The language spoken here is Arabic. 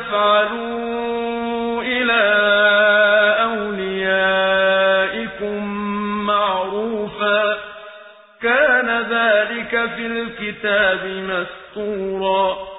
تفعلوا إلى أوليائكم معروفا. كان ذلك في الكتاب مسطورا